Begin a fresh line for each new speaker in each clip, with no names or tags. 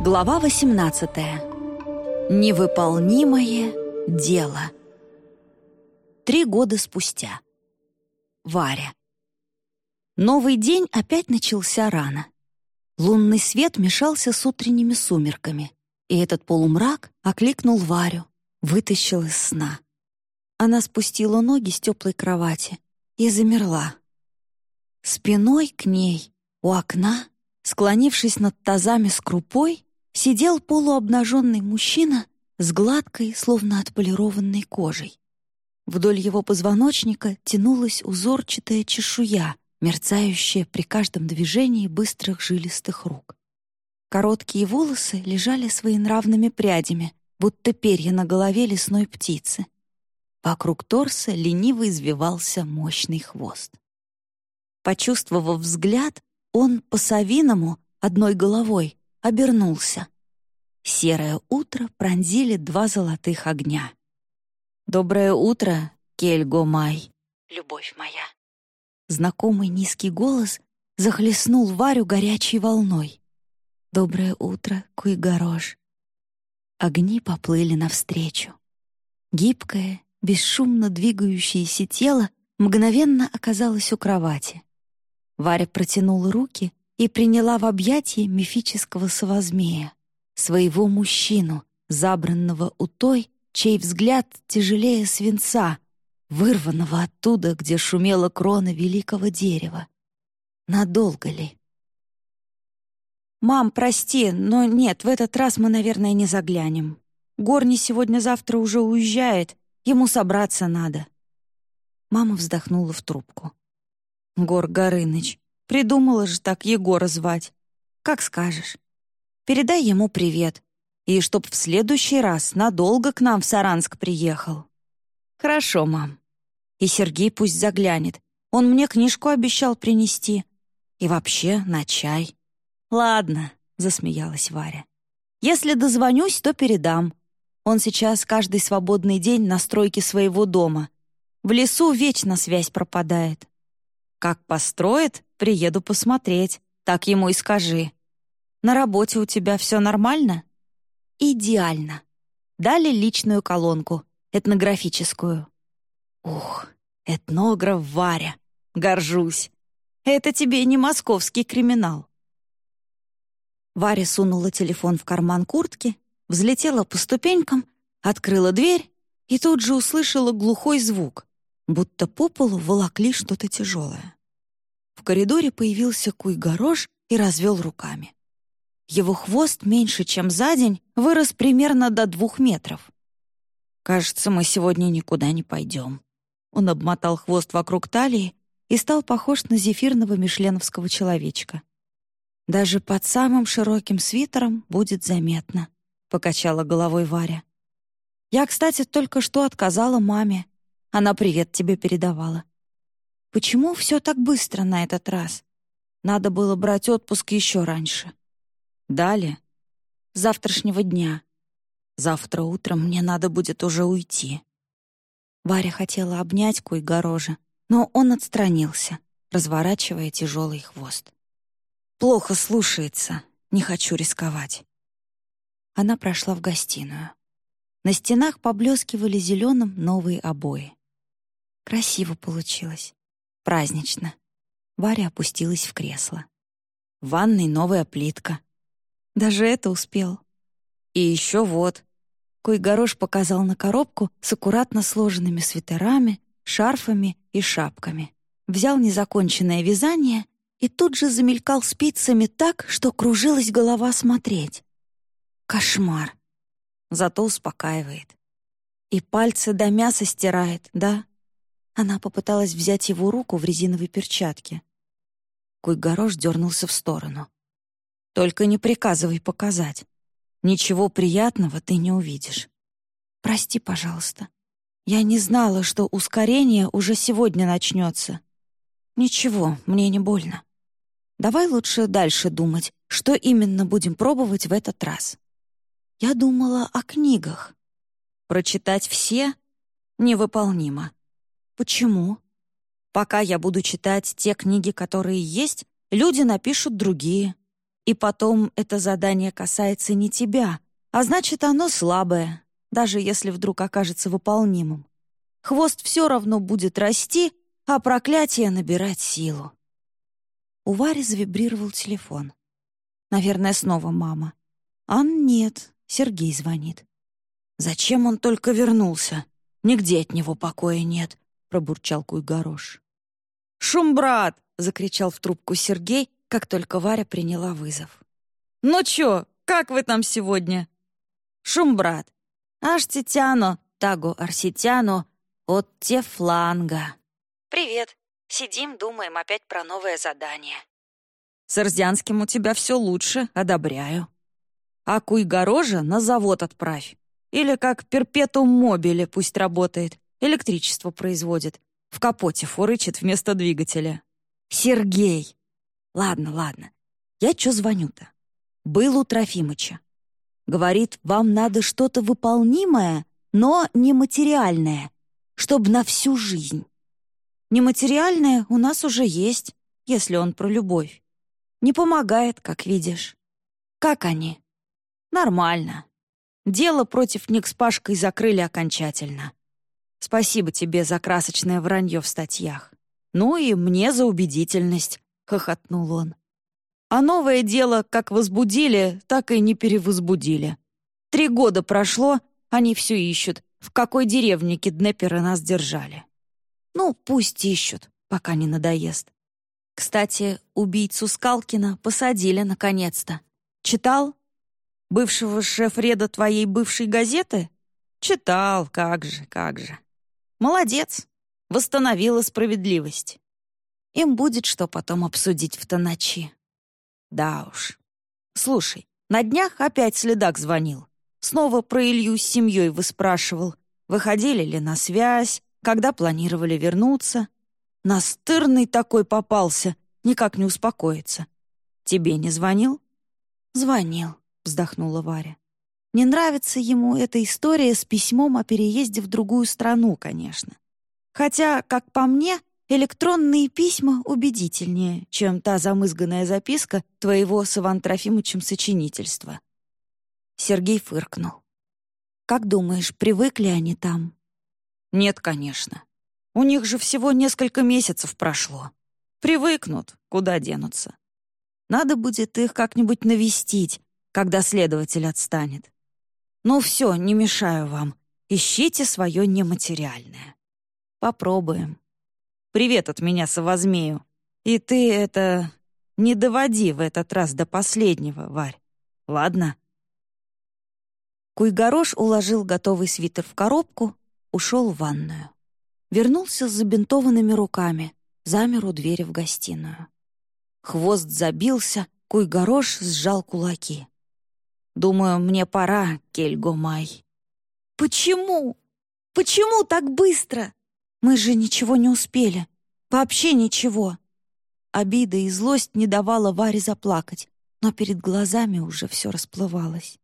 Глава 18. Невыполнимое дело. Три года спустя. Варя. Новый день опять начался рано. Лунный свет мешался с утренними сумерками, и этот полумрак окликнул Варю, вытащил из сна. Она спустила ноги с теплой кровати и замерла. Спиной к ней, у окна, склонившись над тазами с крупой, сидел полуобнаженный мужчина с гладкой, словно отполированной кожей. Вдоль его позвоночника тянулась узорчатая чешуя, мерцающая при каждом движении быстрых жилистых рук. Короткие волосы лежали своенравными прядями, будто перья на голове лесной птицы. Вокруг торса лениво извивался мощный хвост. Почувствовав взгляд, он по-совиному, одной головой, обернулся. Серое утро пронзили два золотых огня. «Доброе утро, Кельго Май, любовь моя!» Знакомый низкий голос захлестнул Варю горячей волной. «Доброе утро, Куйгорош!» Огни поплыли навстречу. Гибкое, бесшумно двигающееся тело мгновенно оказалось у кровати. Варя протянула руки и приняла в объятия мифического совозмея, своего мужчину, забранного у той, чей взгляд тяжелее свинца, вырванного оттуда, где шумела крона великого дерева. Надолго ли? «Мам, прости, но нет, в этот раз мы, наверное, не заглянем. Горни сегодня-завтра уже уезжает, ему собраться надо». Мама вздохнула в трубку. «Гор Горыныч, Придумала же так Егора звать. Как скажешь. Передай ему привет. И чтоб в следующий раз надолго к нам в Саранск приехал. Хорошо, мам. И Сергей пусть заглянет. Он мне книжку обещал принести. И вообще на чай. Ладно, засмеялась Варя. Если дозвонюсь, то передам. Он сейчас каждый свободный день на стройке своего дома. В лесу вечно связь пропадает. Как построит, приеду посмотреть. Так ему и скажи. На работе у тебя все нормально? Идеально. Дали личную колонку, этнографическую. Ух, этнограф Варя. Горжусь. Это тебе не московский криминал. Варя сунула телефон в карман куртки, взлетела по ступенькам, открыла дверь и тут же услышала глухой звук будто по полу волокли что-то тяжелое. В коридоре появился Куй-Горош и развел руками. Его хвост меньше, чем за день, вырос примерно до двух метров. «Кажется, мы сегодня никуда не пойдем». Он обмотал хвост вокруг талии и стал похож на зефирного мишленовского человечка. «Даже под самым широким свитером будет заметно», — покачала головой Варя. «Я, кстати, только что отказала маме. Она привет тебе передавала. Почему все так быстро на этот раз? Надо было брать отпуск еще раньше. Далее. Завтрашнего дня. Завтра утром мне надо будет уже уйти. Варя хотела обнять Куйгорожа, но он отстранился, разворачивая тяжелый хвост. «Плохо слушается, не хочу рисковать». Она прошла в гостиную. На стенах поблескивали зеленым новые обои. Красиво получилось. Празднично. Варя опустилась в кресло. В ванной новая плитка. Даже это успел. И еще вот. Койгорош показал на коробку с аккуратно сложенными свитерами, шарфами и шапками. Взял незаконченное вязание и тут же замелькал спицами так, что кружилась голова смотреть. Кошмар. Зато успокаивает. И пальцы до мяса стирает, да? Она попыталась взять его руку в резиновой перчатке. Куйгорош дернулся в сторону. «Только не приказывай показать. Ничего приятного ты не увидишь. Прости, пожалуйста. Я не знала, что ускорение уже сегодня начнется. Ничего, мне не больно. Давай лучше дальше думать, что именно будем пробовать в этот раз. Я думала о книгах. Прочитать все невыполнимо. Почему? Пока я буду читать те книги, которые есть, люди напишут другие. И потом это задание касается не тебя, а значит, оно слабое, даже если вдруг окажется выполнимым. Хвост все равно будет расти, а проклятие набирать силу. У Вари завибрировал телефон. Наверное, снова мама. Ан нет, Сергей звонит. «Зачем он только вернулся? Нигде от него покоя нет», — пробурчал Куйгорош. «Шум, брат!» — закричал в трубку Сергей, как только Варя приняла вызов. «Ну чё, как вы там сегодня?» «Шум, брат! Аж титяно, тагу арситяно, от те фланга!» «Привет! Сидим, думаем опять про новое задание». «С Эрзянским у тебя все лучше, одобряю. А Куйгорожа на завод отправь. Или как перпетум мобиле пусть работает, электричество производит. В капоте фурычит вместо двигателя. Сергей! Ладно, ладно. Я чё звоню-то? Был у Трофимыча. Говорит, вам надо что-то выполнимое, но нематериальное, чтобы на всю жизнь. Нематериальное у нас уже есть, если он про любовь. Не помогает, как видишь. Как они? Нормально. Дело против них с Пашкой закрыли окончательно. Спасибо тебе за красочное вранье в статьях. Ну и мне за убедительность», — хохотнул он. А новое дело как возбудили, так и не перевозбудили. Три года прошло, они все ищут, в какой деревне киднеперы нас держали. Ну, пусть ищут, пока не надоест. Кстати, убийцу Скалкина посадили наконец-то. Читал? Бывшего шеф-реда твоей бывшей газеты? Читал, как же, как же. Молодец. Восстановила справедливость. Им будет что потом обсудить в ночи. Да уж. Слушай, на днях опять следак звонил. Снова про Илью с семьей выспрашивал. Выходили ли на связь, когда планировали вернуться. Настырный такой попался, никак не успокоится. Тебе не звонил? Звонил вздохнула Варя. Не нравится ему эта история с письмом о переезде в другую страну, конечно. Хотя, как по мне, электронные письма убедительнее, чем та замызганная записка твоего с Иван Трофимовичем сочинительства. Сергей фыркнул. «Как думаешь, привыкли они там?» «Нет, конечно. У них же всего несколько месяцев прошло. Привыкнут, куда денутся. Надо будет их как-нибудь навестить, когда следователь отстанет. Ну все, не мешаю вам. Ищите свое нематериальное. Попробуем. Привет от меня, Совозмею. И ты это... Не доводи в этот раз до последнего, Варь. Ладно?» Куйгорош уложил готовый свитер в коробку, ушел в ванную. Вернулся с забинтованными руками, замер у двери в гостиную. Хвост забился, Куйгорош сжал кулаки. Думаю, мне пора, Кельгомай». «Почему? Почему так быстро? Мы же ничего не успели. Вообще ничего». Обида и злость не давала Варе заплакать, но перед глазами уже все расплывалось.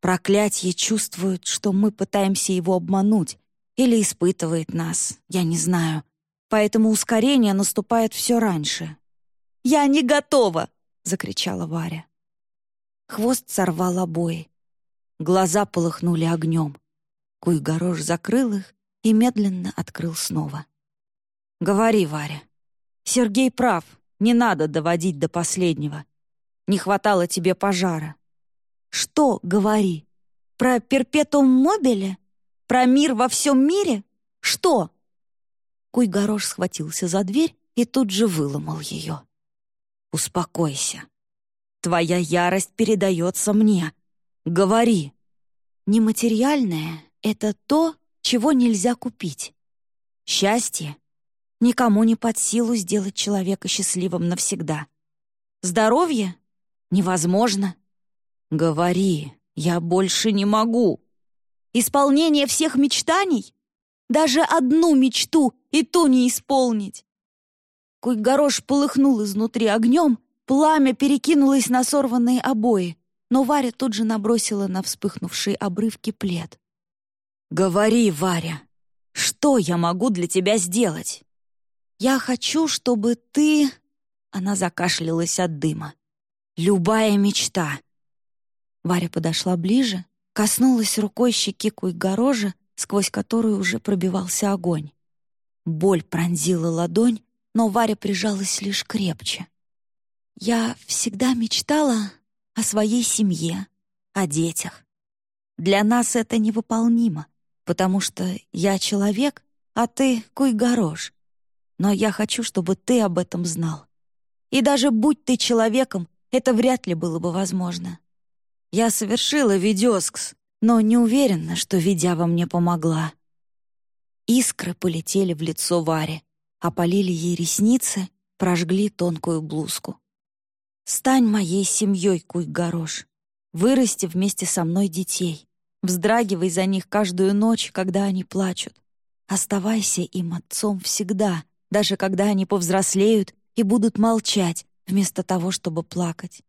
Проклятье чувствует, что мы пытаемся его обмануть или испытывает нас, я не знаю. Поэтому ускорение наступает все раньше. «Я не готова!» — закричала Варя. Хвост сорвал обои. Глаза полыхнули огнем. Куйгорош закрыл их и медленно открыл снова. «Говори, Варя. Сергей прав, не надо доводить до последнего. Не хватало тебе пожара». «Что, говори? Про перпетум мобиле? Про мир во всем мире? Что?» Куйгорош схватился за дверь и тут же выломал ее. «Успокойся. Твоя ярость передается мне. Говори. Нематериальное — это то, чего нельзя купить. Счастье — никому не под силу сделать человека счастливым навсегда. Здоровье — невозможно. Говори, я больше не могу. Исполнение всех мечтаний? Даже одну мечту и ту не исполнить. Куйгорош полыхнул изнутри огнем — Пламя перекинулось на сорванные обои, но Варя тут же набросила на вспыхнувшие обрывки плед. «Говори, Варя, что я могу для тебя сделать?» «Я хочу, чтобы ты...» Она закашлялась от дыма. Любая мечта. Варя подошла ближе, коснулась рукой щеки Куйгорожа, сквозь которую уже пробивался огонь. Боль пронзила ладонь, но Варя прижалась лишь крепче. «Я всегда мечтала о своей семье, о детях. Для нас это невыполнимо, потому что я человек, а ты — куйгорож. Но я хочу, чтобы ты об этом знал. И даже будь ты человеком, это вряд ли было бы возможно. Я совершила видеоскс, но не уверена, что Видява мне помогла. Искры полетели в лицо Варе, опалили ей ресницы, прожгли тонкую блузку. «Стань моей семьей, Куй-Горош. Вырасти вместе со мной детей. Вздрагивай за них каждую ночь, когда они плачут. Оставайся им отцом всегда, даже когда они повзрослеют и будут молчать, вместо того, чтобы плакать.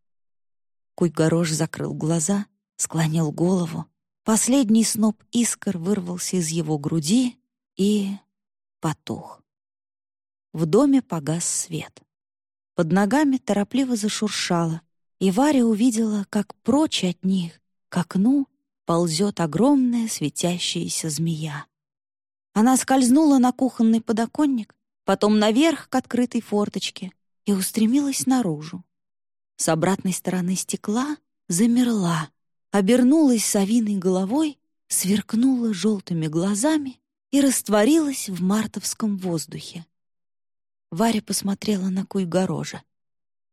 Куй-Горош закрыл глаза, склонил голову. Последний сноп искр вырвался из его груди и потух. В доме погас свет. Под ногами торопливо зашуршало, и Варя увидела, как прочь от них, к окну, ползет огромная светящаяся змея. Она скользнула на кухонный подоконник, потом наверх к открытой форточке и устремилась наружу. С обратной стороны стекла замерла, обернулась совиной головой, сверкнула желтыми глазами и растворилась в мартовском воздухе. Варя посмотрела на Куйгорожа.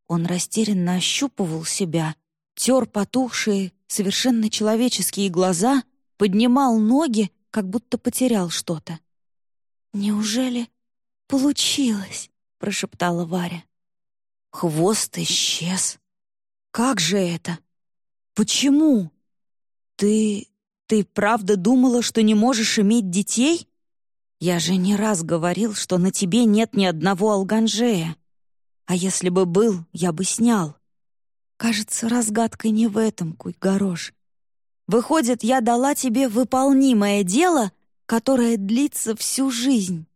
Он растерянно ощупывал себя, тер потухшие, совершенно человеческие глаза, поднимал ноги, как будто потерял что-то. «Неужели получилось?» — прошептала Варя. Хвост исчез. Как же это? Почему? Ты... ты правда думала, что не можешь иметь детей? Я же не раз говорил, что на тебе нет ни одного алганжея. А если бы был, я бы снял. Кажется, разгадка не в этом, Куйгорош. Выходит, я дала тебе выполнимое дело, которое длится всю жизнь.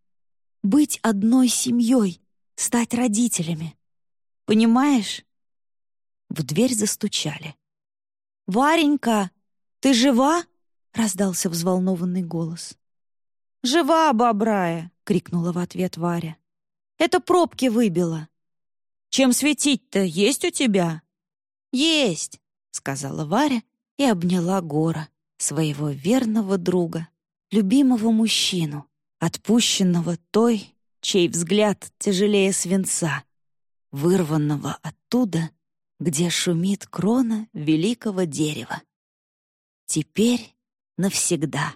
Быть одной семьей, стать родителями. Понимаешь?» В дверь застучали. «Варенька, ты жива?» — раздался взволнованный голос. «Жива, бобрая!» — крикнула в ответ Варя. «Это пробки выбило. Чем светить-то есть у тебя?» «Есть!» — сказала Варя и обняла Гора, своего верного друга, любимого мужчину, отпущенного той, чей взгляд тяжелее свинца, вырванного оттуда, где шумит крона великого дерева. Теперь навсегда.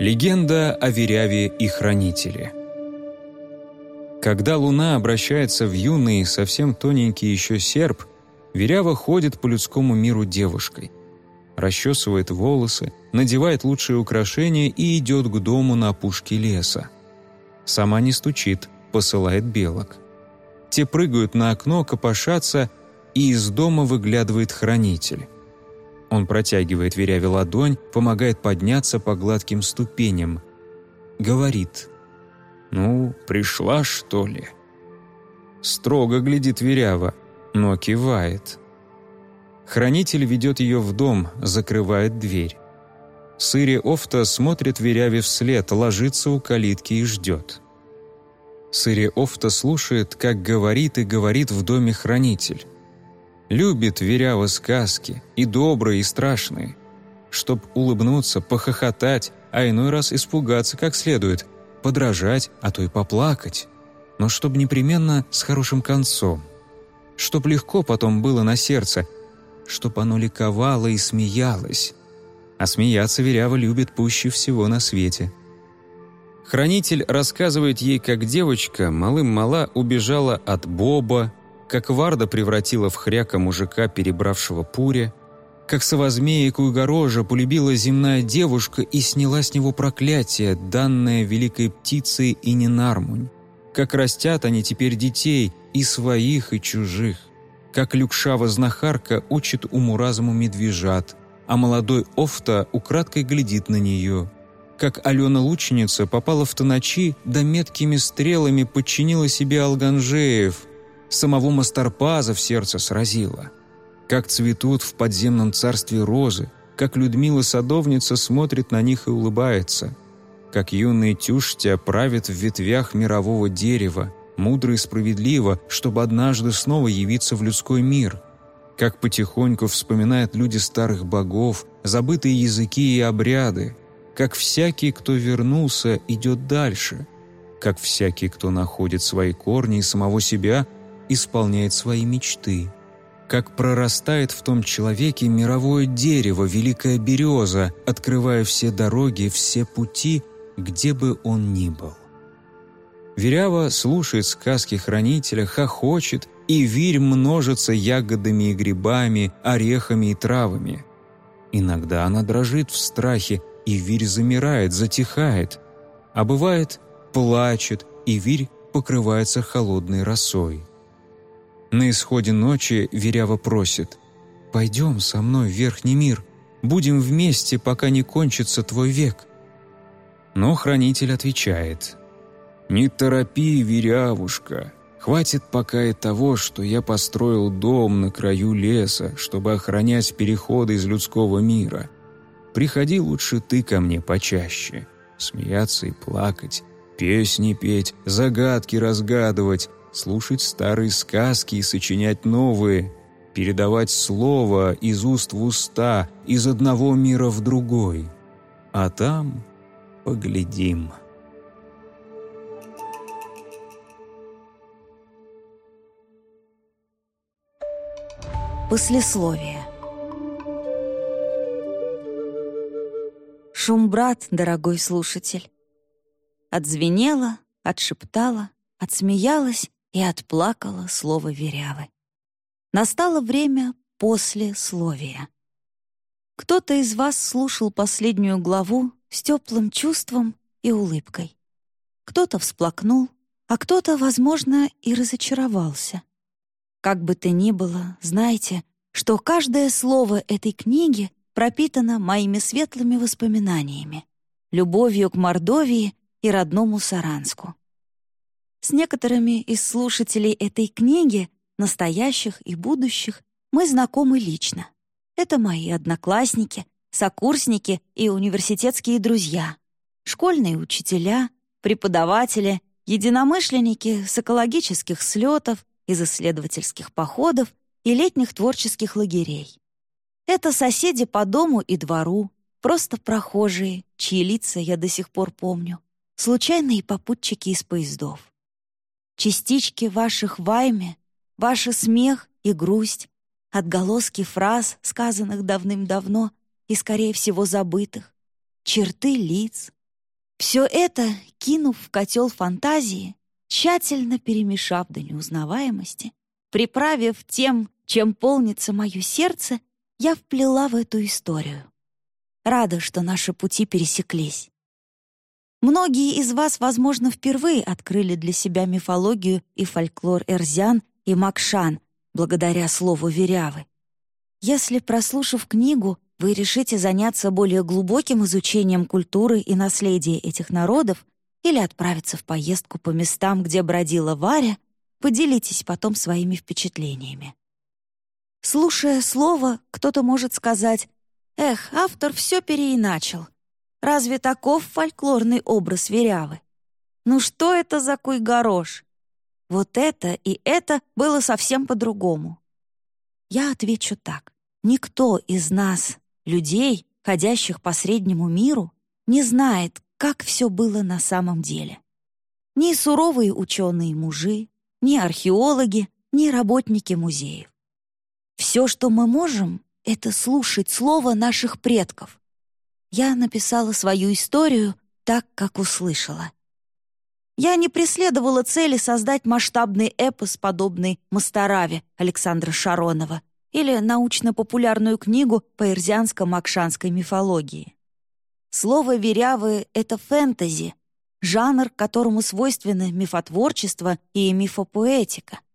Легенда о Веряве и Хранителе Когда луна обращается в юный, совсем тоненький еще серп, Верява ходит по людскому миру девушкой — расчесывает волосы, надевает лучшие украшения и идет к дому на опушке леса. Сама не стучит, посылает белок. Те прыгают на окно, копошатся, и из дома выглядывает хранитель. Он протягивает Веряве ладонь, помогает подняться по гладким ступеням. Говорит. «Ну, пришла, что ли?» Строго глядит Верява, но кивает. Хранитель ведет ее в дом, закрывает дверь. Сыри Офта смотрит Веряве вслед, ложится у калитки и ждет. Сыри Офта слушает, как говорит и говорит в доме хранитель. Любит Верява сказки, и добрые, и страшные. Чтоб улыбнуться, похохотать, а иной раз испугаться как следует, подражать, а то и поплакать. Но чтоб непременно с хорошим концом. Чтоб легко потом было на сердце – чтоб оно ликовало и смеялось. А смеяться Верява любит пуще всего на свете. Хранитель рассказывает ей, как девочка, малым-мала, убежала от Боба, как Варда превратила в хряка мужика, перебравшего пуре, как совозмея Куйгорожа полюбила земная девушка и сняла с него проклятие, данное великой птицей и Ненармунь. Как растят они теперь детей, и своих, и чужих как Люкшава-знахарка учит уму-разуму медвежат, а молодой Офта украдкой глядит на нее, как Алена Лученица попала в Тоночи, да меткими стрелами подчинила себе Алганжеев, самого Мастарпаза в сердце сразила. Как цветут в подземном царстве розы, как Людмила-садовница смотрит на них и улыбается, как юный Тюштя правит в ветвях мирового дерева, мудро и справедливо, чтобы однажды снова явиться в людской мир, как потихоньку вспоминают люди старых богов, забытые языки и обряды, как всякий, кто вернулся, идет дальше, как всякий, кто находит свои корни и самого себя, исполняет свои мечты, как прорастает в том человеке мировое дерево, великая береза, открывая все дороги, все пути, где бы он ни был. Верява слушает сказки хранителя, хохочет, и вирь множится ягодами и грибами, орехами и травами. Иногда она дрожит в страхе, и вирь замирает, затихает. А бывает, плачет, и вирь покрывается холодной росой. На исходе ночи Верява просит «Пойдем со мной в верхний мир, будем вместе, пока не кончится твой век». Но хранитель отвечает «Не торопи, Верявушка, хватит пока и того, что я построил дом на краю леса, чтобы охранять переходы из людского мира». Приходи лучше ты ко мне почаще. Смеяться и плакать, песни петь, загадки разгадывать, слушать старые сказки и сочинять новые, передавать слово из уст в уста, из одного мира в другой. А там поглядим.
Послесловие Шумбрат, дорогой слушатель. Отзвенела, отшептала, отсмеялась и отплакала слово верявы. Настало время послесловия. Кто-то из вас слушал последнюю главу с теплым чувством и улыбкой. Кто-то всплакнул, а кто-то, возможно, и разочаровался. Как бы то ни было, знайте, что каждое слово этой книги пропитана моими светлыми воспоминаниями, любовью к Мордовии и родному Саранску. С некоторыми из слушателей этой книги, настоящих и будущих, мы знакомы лично. Это мои одноклассники, сокурсники и университетские друзья, школьные учителя, преподаватели, единомышленники с экологических слетов, из исследовательских походов и летних творческих лагерей. Это соседи по дому и двору, просто прохожие, чьи лица я до сих пор помню, случайные попутчики из поездов. Частички ваших вайме, ваш смех и грусть, отголоски фраз, сказанных давным-давно и, скорее всего, забытых, черты лиц. Все это, кинув в котел фантазии, тщательно перемешав до неузнаваемости, приправив тем, чем полнится мое сердце, я вплела в эту историю. Рада, что наши пути пересеклись. Многие из вас, возможно, впервые открыли для себя мифологию и фольклор Эрзян и Макшан благодаря слову «верявы». Если, прослушав книгу, вы решите заняться более глубоким изучением культуры и наследия этих народов или отправиться в поездку по местам, где бродила Варя, поделитесь потом своими впечатлениями. Слушая слово, кто-то может сказать «Эх, автор все переиначил. Разве таков фольклорный образ Верявы? Ну что это за куй-горош? Вот это и это было совсем по-другому». Я отвечу так. Никто из нас, людей, ходящих по среднему миру, не знает, как все было на самом деле. Ни суровые ученые-мужи, ни археологи, ни работники музеев. Все, что мы можем, это слушать слово наших предков. Я написала свою историю так, как услышала. Я не преследовала цели создать масштабный эпос, подобный «Мастараве» Александра Шаронова или научно-популярную книгу по ирзианско-макшанской мифологии. Слово «верявы» — это фэнтези, жанр, которому свойственны мифотворчество и мифопоэтика —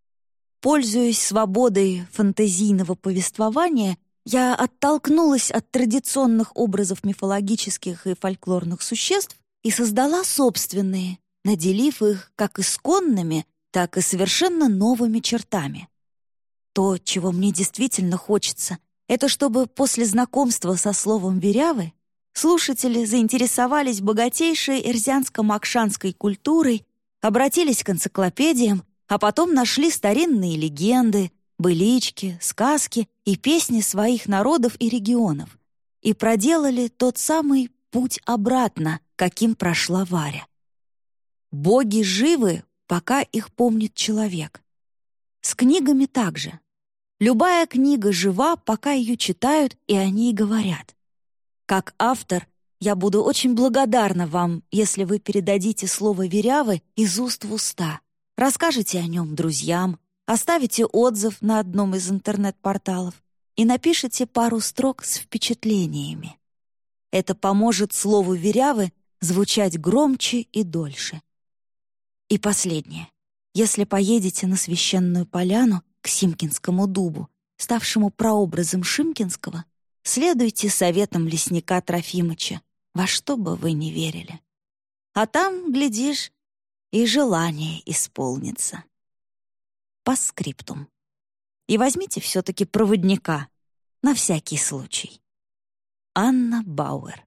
Пользуясь свободой фантазийного повествования, Я оттолкнулась от традиционных образов мифологических и фольклорных существ и создала собственные, наделив их как исконными, так и совершенно новыми чертами. То, чего мне действительно хочется, это чтобы после знакомства со словом «верявы» слушатели заинтересовались богатейшей эрзянско-макшанской культурой, обратились к энциклопедиям, а потом нашли старинные легенды, былички, сказки и песни своих народов и регионов и проделали тот самый путь обратно, каким прошла Варя. Боги живы, пока их помнит человек. С книгами также. Любая книга жива, пока ее читают и о ней говорят. Как автор, я буду очень благодарна вам, если вы передадите слово «верявы» из уст в уста, расскажете о нем друзьям, оставите отзыв на одном из интернет-порталов и напишите пару строк с впечатлениями. Это поможет слову «верявы» звучать громче и дольше. И последнее. Если поедете на священную поляну к Симкинскому дубу, ставшему прообразом Шимкинского, следуйте советам лесника Трофимыча, во что бы вы ни верили. А там, глядишь, и желание исполнится по скриптум. И возьмите все-таки проводника, на всякий случай. Анна Бауэр